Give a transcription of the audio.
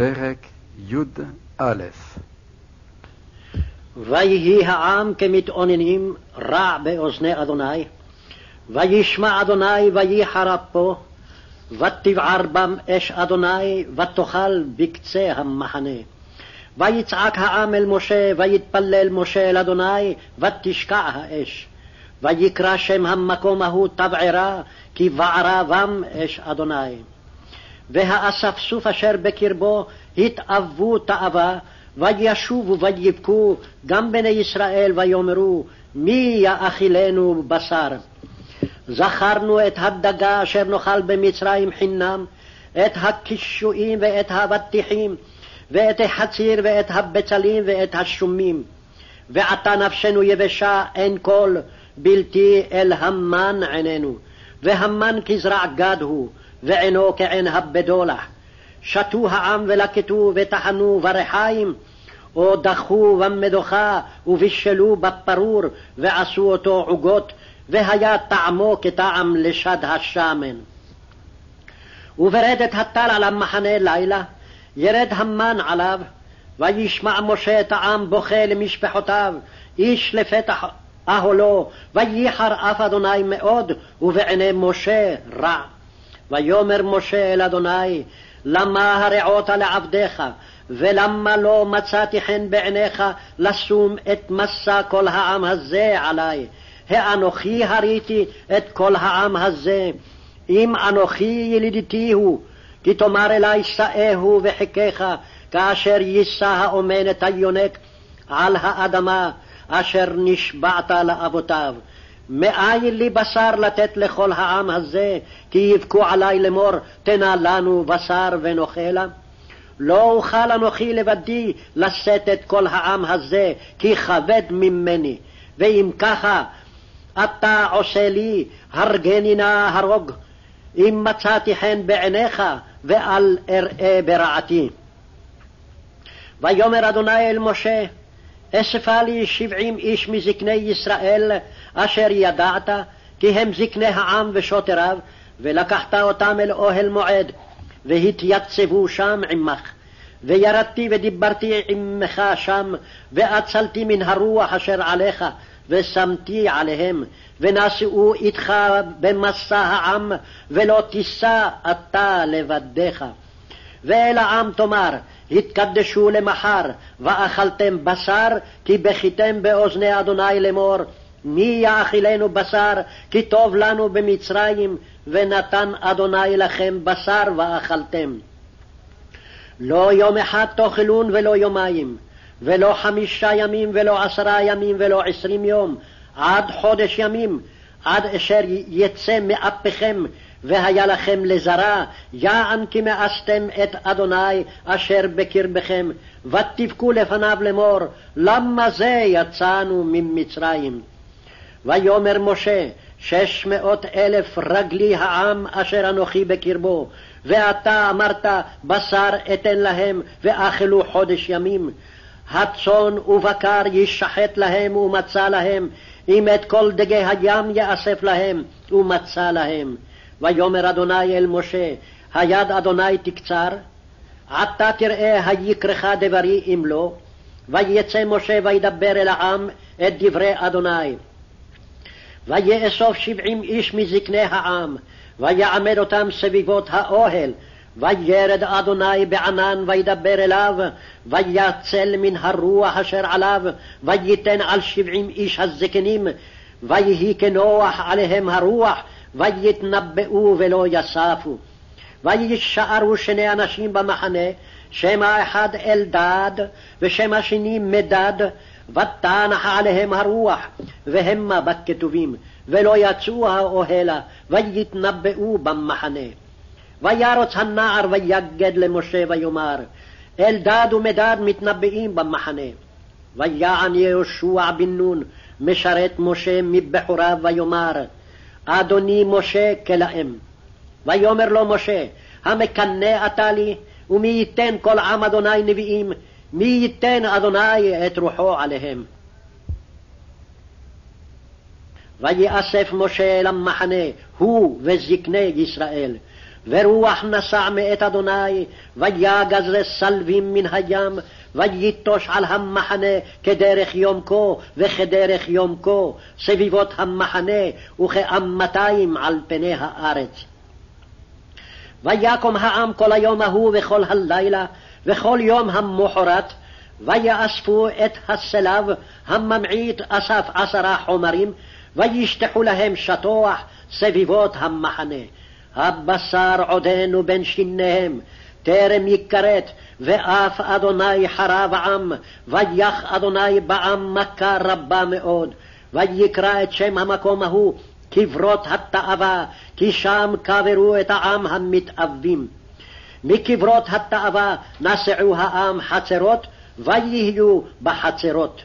פרק י"א ויהי העם כמתאוננים רע באוזני אדוני, וישמע אדוני וייחר אפו, ותבער בם אש אדוני, ותאכל בקצה המחנה. ויצעק העם אל משה, ויתפלל משה אל אדוני, ותשקע האש. ויקרא שם המקום ההוא תבערה, כי בערה בם אש אדוני. והאספסוף אשר בקרבו התאוו תאווה, וישובו ויבכו גם בני ישראל ויאמרו מי יאכילנו בשר. זכרנו את הדגה אשר נאכל במצרים חינם, את הקישואים ואת האבטיחים, ואת החציר ואת הבצלים ואת השומים. ועתה נפשנו יבשה אין כל, בלתי אל המן עינינו, והמן כזרע גד הוא, ועינו כעין הבדולח. שתו העם ולקטו וטחנו ברחיים, או דחו במדוכה ובישלו בפרור, ועשו אותו עוגות, והיה טעמו כטעם לשד השמן. וברדת הטל על המחנה לילה, ירד המן עליו, וישמע משה את העם בוכה למשפחותיו, איש לפתח אהלו, וייחר אף אדוני מאוד, ובעיני משה רע. ויאמר משה אל אדוני, למה הרעות לעבדיך, ולמה לא מצאתי חן בעיניך לשום את מסע כל העם הזה עלי? האנוכי הריתי את כל העם הזה, אם אנוכי ילידתי הוא, כי תאמר אלי שאהו וחיקך, כאשר יישא האומן את היונק על האדמה, אשר נשבעת לאבותיו. מאין לי בשר לתת לכל העם הזה, כי יבכו עלי לאמור, תנה לנו בשר ונאכלה? לא אוכל אנוכי לבדי לשאת את כל העם הזה, כי כבד ממני. ואם ככה, אתה עושה לי, הרגני נא הרוג, אם מצאתי חן בעיניך, ואל אראה ברעתי. ויאמר אדוני אל משה, אספה לי שבעים איש מזקני ישראל, אשר ידעת, כי הם זקני העם ושוטריו, ולקחת אותם אל אוהל מועד, והתייצבו שם עמך. וירדתי ודיברתי עמך שם, ואצלתי מן הרוח אשר עליך, ושמתי עליהם, ונשאו איתך במסע העם, ולא תישא אתה לבדיך. ואל העם תאמר, התקדשו למחר, ואכלתם בשר, כי בכיתם באוזני אדוני לאמור, מי יאכילנו בשר, כי טוב לנו במצרים, ונתן אדוני לכם בשר ואכלתם. לא יום אחד תאכלון ולא יומיים, ולא חמישה ימים ולא עשרה ימים ולא עשרים יום, עד חודש ימים, עד אשר יצא מאפיכם והיה לכם לזרע, יען כי מאסתם את אדוני אשר בקרבכם, ותבכו לפניו לאמור, למה זה יצאנו ממצרים? ויאמר משה, שש מאות אלף רגלי העם אשר אנוכי בקרבו, ואתה אמרת, בשר אתן להם, ואכלו חודש ימים. הצאן ובקר יישחט להם ומצא להם, אם את כל דגי הים יאסף להם, ומצא להם. ויאמר אדוני אל משה, היד אדוני תקצר, עתה תראה היקרך דברי אם לא, ויצא משה וידבר אל העם את דברי אדוני. ויאסוף שבעים איש מזקני העם, ויעמד אותם סביבות האוהל, וירד אדוני בענן וידבר אליו, ויצל מן הרוח אשר עליו, וייתן על שבעים איש הזקנים, ויהי כנוח עליהם הרוח, ויתנבאו ולא יספו. ויישארו שני אנשים במחנה, שם האחד אלדד, ושם השני מדד, ותנח עליהם הרוח, והמה בכתובים, ולא יצאו האוהלה, ויתנבאו במחנה. וירוץ הנער ויגד למשה ויאמר, אלדד ומדד מתנבאים במחנה. ויען יהושע בן נון, משרת משה מבחוריו, ויאמר, אדוני משה כלאם. ויאמר לו משה, המקנא אתה לי, ומי ייתן כל עם אדוני נביאים, מי ייתן אדוני את רוחו עליהם. ויאסף משה אל המחנה, הוא וזקני ישראל, ורוח נסע מאת אדוני, ויגז סלבים מן הים, ויטוש על המחנה כדרך יום כה וכדרך יום כה, סביבות המחנה וכאמתיים על פני הארץ. ויקום העם כל היום ההוא וכל הלילה, וכל יום המחרת, ויאספו את הסלב הממעיט אסף עשרה חומרים, וישטחו להם שטוח סביבות המחנה. הבשר עודנו בין שיניהם, טרם יכרת, ואף אדוני חרב עם, ויח אדוני בעם מכה רבה מאוד, ויקרא את שם המקום ההוא קברות התאווה, כי שם קברו את העם המתאבים. מקברות התאווה נסעו העם חצרות, ויהיו בחצרות.